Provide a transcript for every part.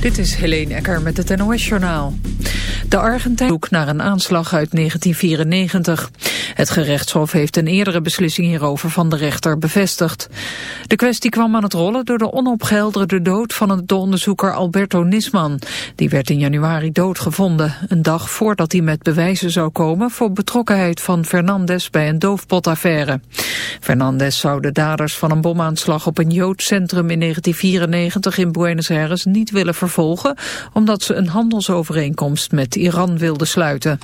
Dit is Helene Ecker met het NOS-journaal. De Argentijn zoekt naar een aanslag uit 1994. Het gerechtshof heeft een eerdere beslissing hierover van de rechter bevestigd. De kwestie kwam aan het rollen door de onopgehelderde dood van de onderzoeker Alberto Nisman. Die werd in januari doodgevonden, een dag voordat hij met bewijzen zou komen voor betrokkenheid van Fernandez bij een doofpotaffaire. Fernandez zou de daders van een bomaanslag op een Joodcentrum in 1994 in Buenos Aires niet willen vervolgen, omdat ze een handelsovereenkomst met Iran wilden sluiten.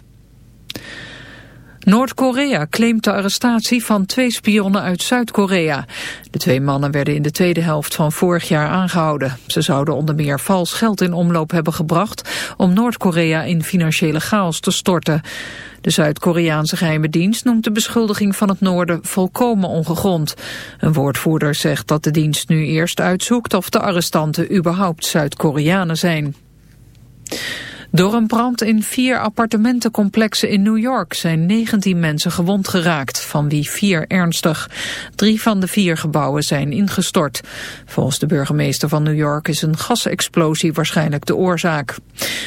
Noord-Korea claimt de arrestatie van twee spionnen uit Zuid-Korea. De twee mannen werden in de tweede helft van vorig jaar aangehouden. Ze zouden onder meer vals geld in omloop hebben gebracht... om Noord-Korea in financiële chaos te storten. De Zuid-Koreaanse geheime dienst noemt de beschuldiging van het noorden volkomen ongegrond. Een woordvoerder zegt dat de dienst nu eerst uitzoekt of de arrestanten überhaupt Zuid-Koreanen zijn. Door een brand in vier appartementencomplexen in New York zijn 19 mensen gewond geraakt, van wie vier ernstig. Drie van de vier gebouwen zijn ingestort. Volgens de burgemeester van New York is een gasexplosie waarschijnlijk de oorzaak.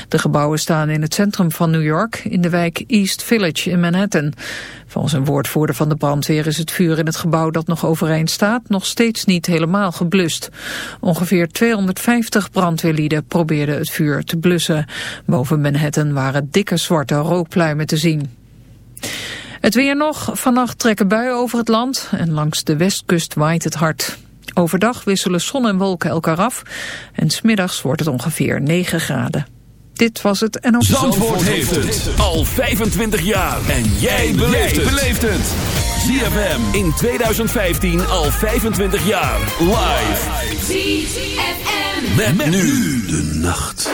De gebouwen staan in het centrum van New York, in de wijk East Village in Manhattan. Volgens een woordvoerder van de brandweer is het vuur in het gebouw dat nog overeind staat nog steeds niet helemaal geblust. Ongeveer 250 brandweerlieden probeerden het vuur te blussen. Boven Manhattan waren dikke zwarte rookpluimen te zien. Het weer nog. Vannacht trekken buien over het land en langs de westkust waait het hard. Overdag wisselen zon en wolken elkaar af en smiddags wordt het ongeveer 9 graden. Dit was het en ook... Zandvoort heeft het al 25 jaar. En jij beleeft het. ZFM in 2015 al 25 jaar. Live. ZFM. Met, nu de nacht.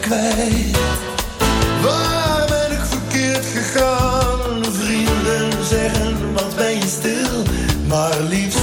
kwijt? Waar ben ik verkeerd gegaan? Vrienden zeggen, wat ben je stil? Maar liefst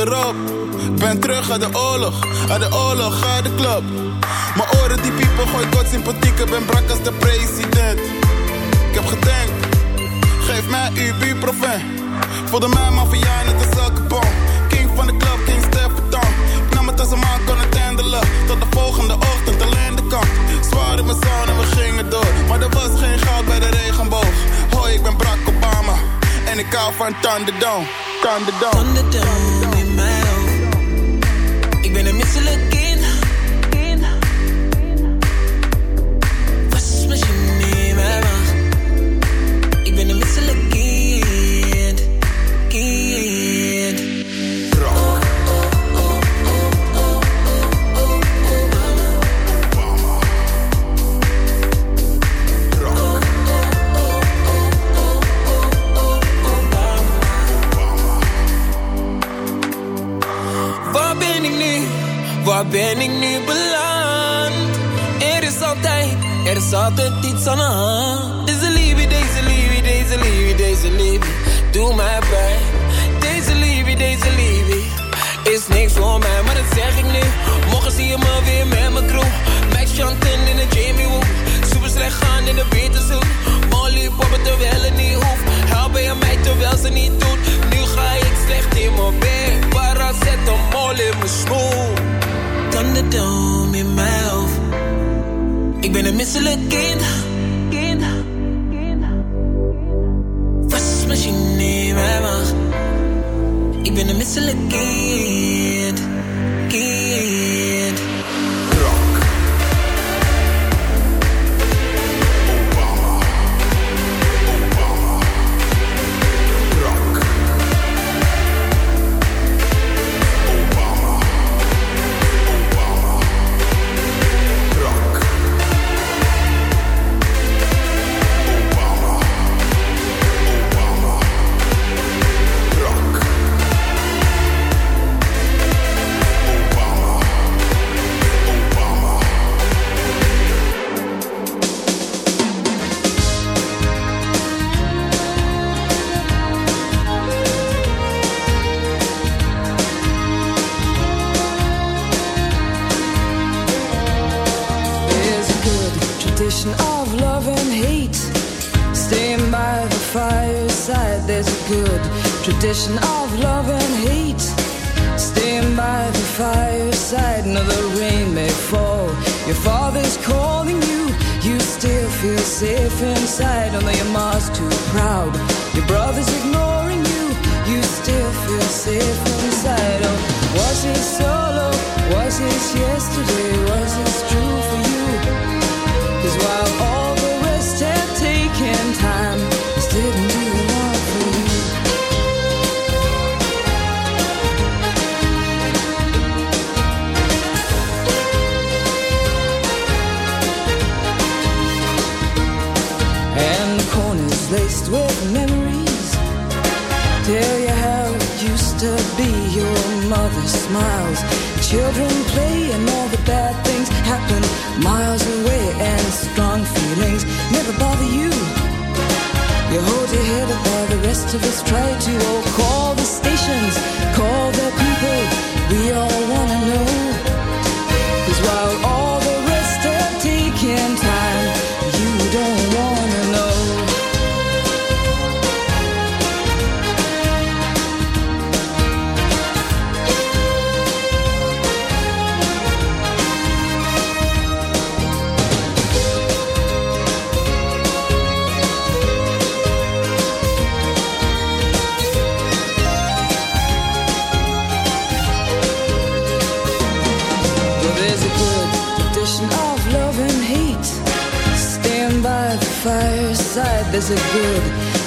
erop. Ben terug uit de oorlog, uit de oorlog, uit de club. Mijn oren die piepen, gooi kort sympathieke, ben brak als de president. Ik heb gedenkt, geef mij uw buurproven. Voelde mij maffia in als zakkenbom. King van de club, King Stefan. Ik nam het als een man kon het handelen. Tot de volgende ochtend alleen de kant. Zwaar in mijn zon en we gingen door. Maar er was geen goud bij de regenboog. Hoi, ik ben Barack Obama. En ik hou van Thunderdome, Thunderdome. Thunderdome.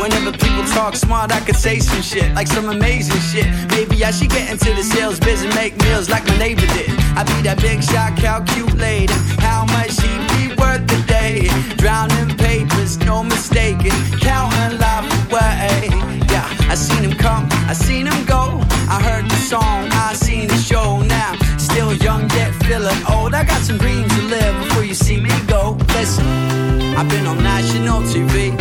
Whenever people talk smart, I could say some shit, like some amazing shit. Maybe I should get into the sales biz and make meals like my neighbor did. I be that big shot, calculating how much she be worth a day. Drowning papers, no mistaking, counting life away. Yeah, I seen him come, I seen him go. I heard the song, I seen the show. Now, still young yet feeling old. I got some dreams to live before you see me go. Listen, I've been on national TV,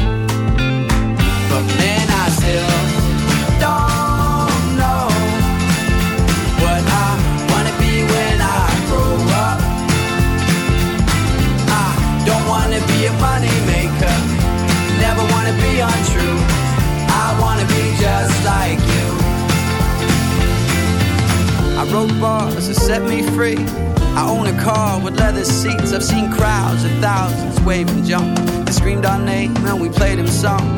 wave and jump. They screamed our name and we played them song.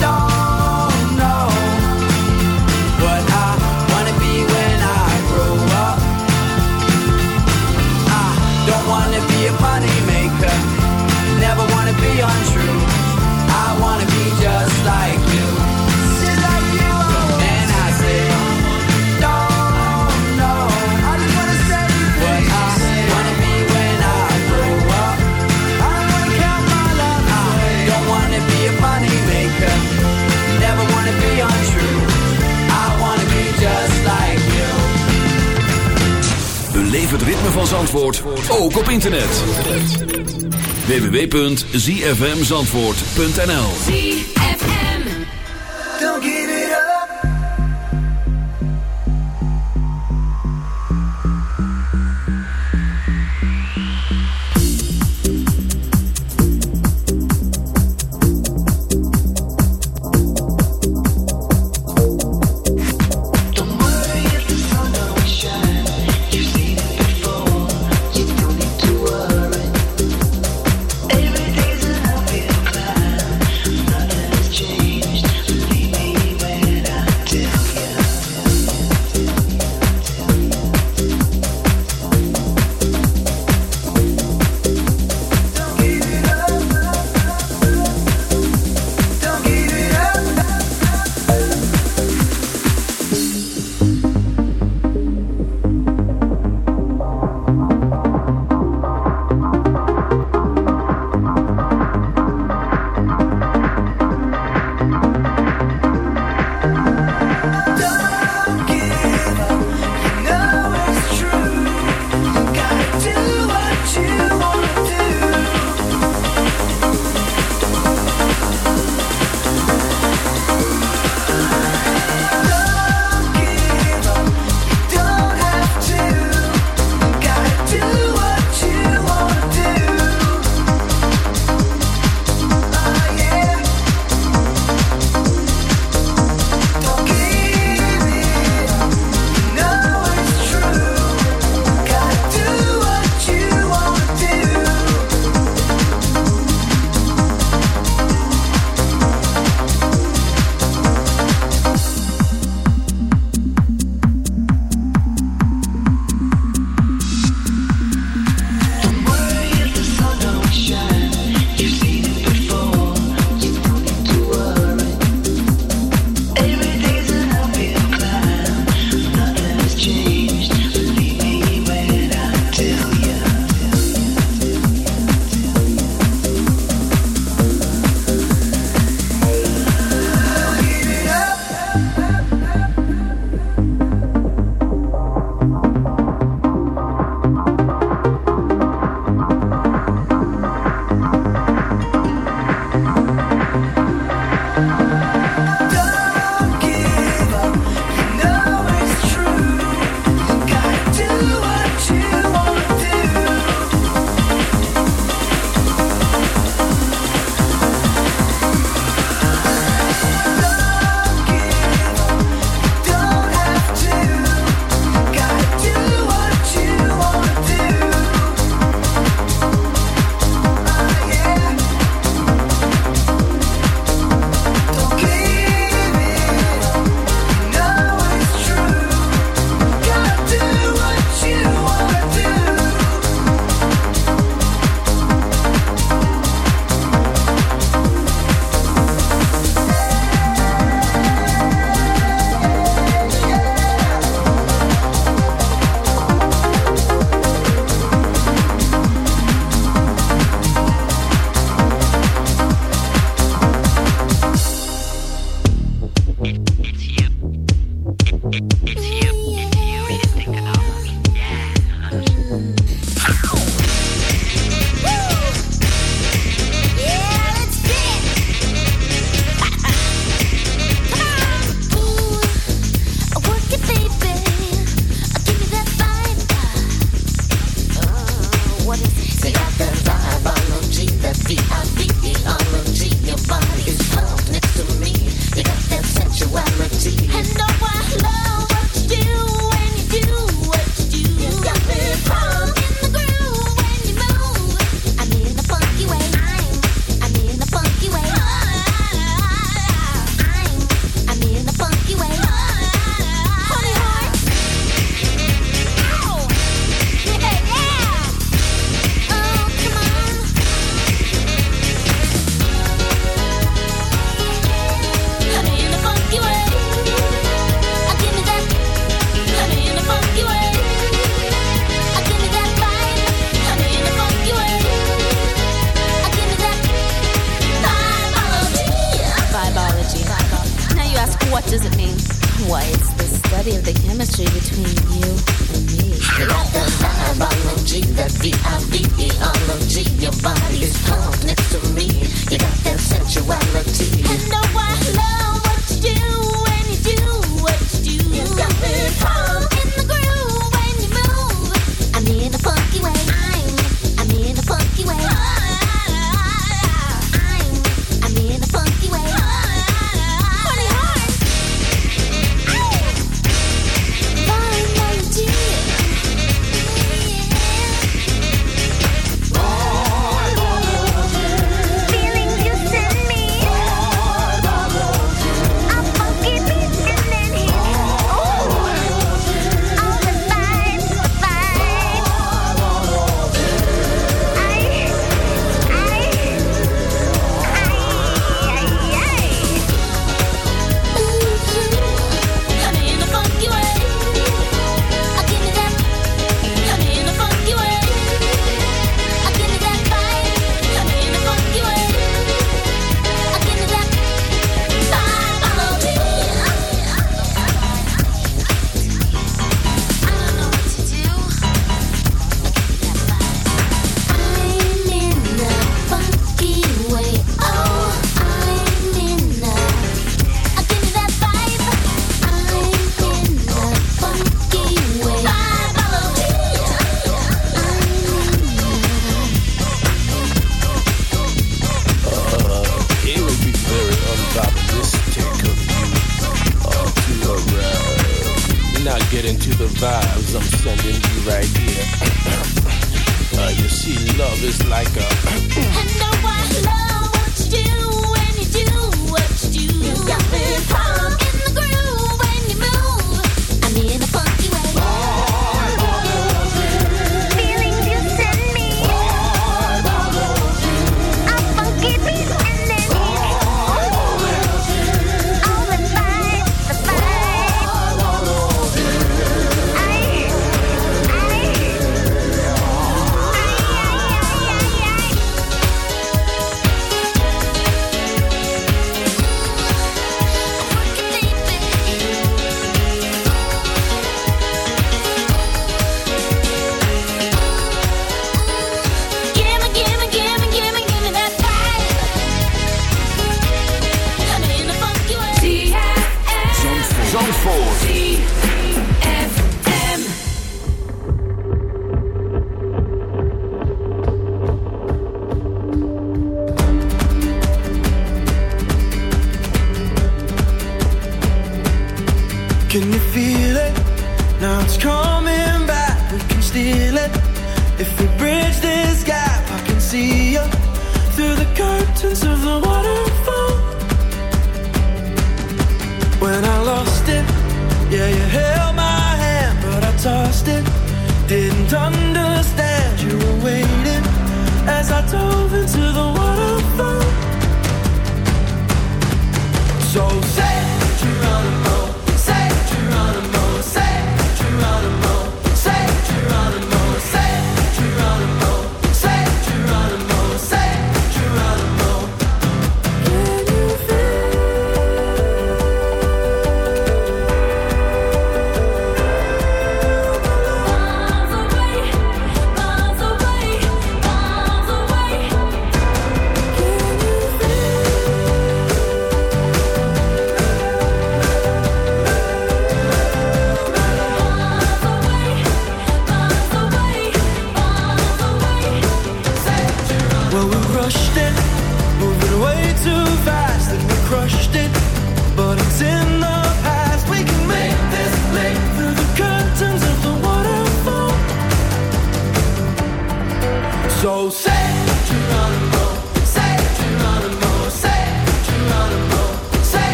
don't just like you. Beleef het ritme van Zandvoort, ook op internet. www.zfmzandvoort.nl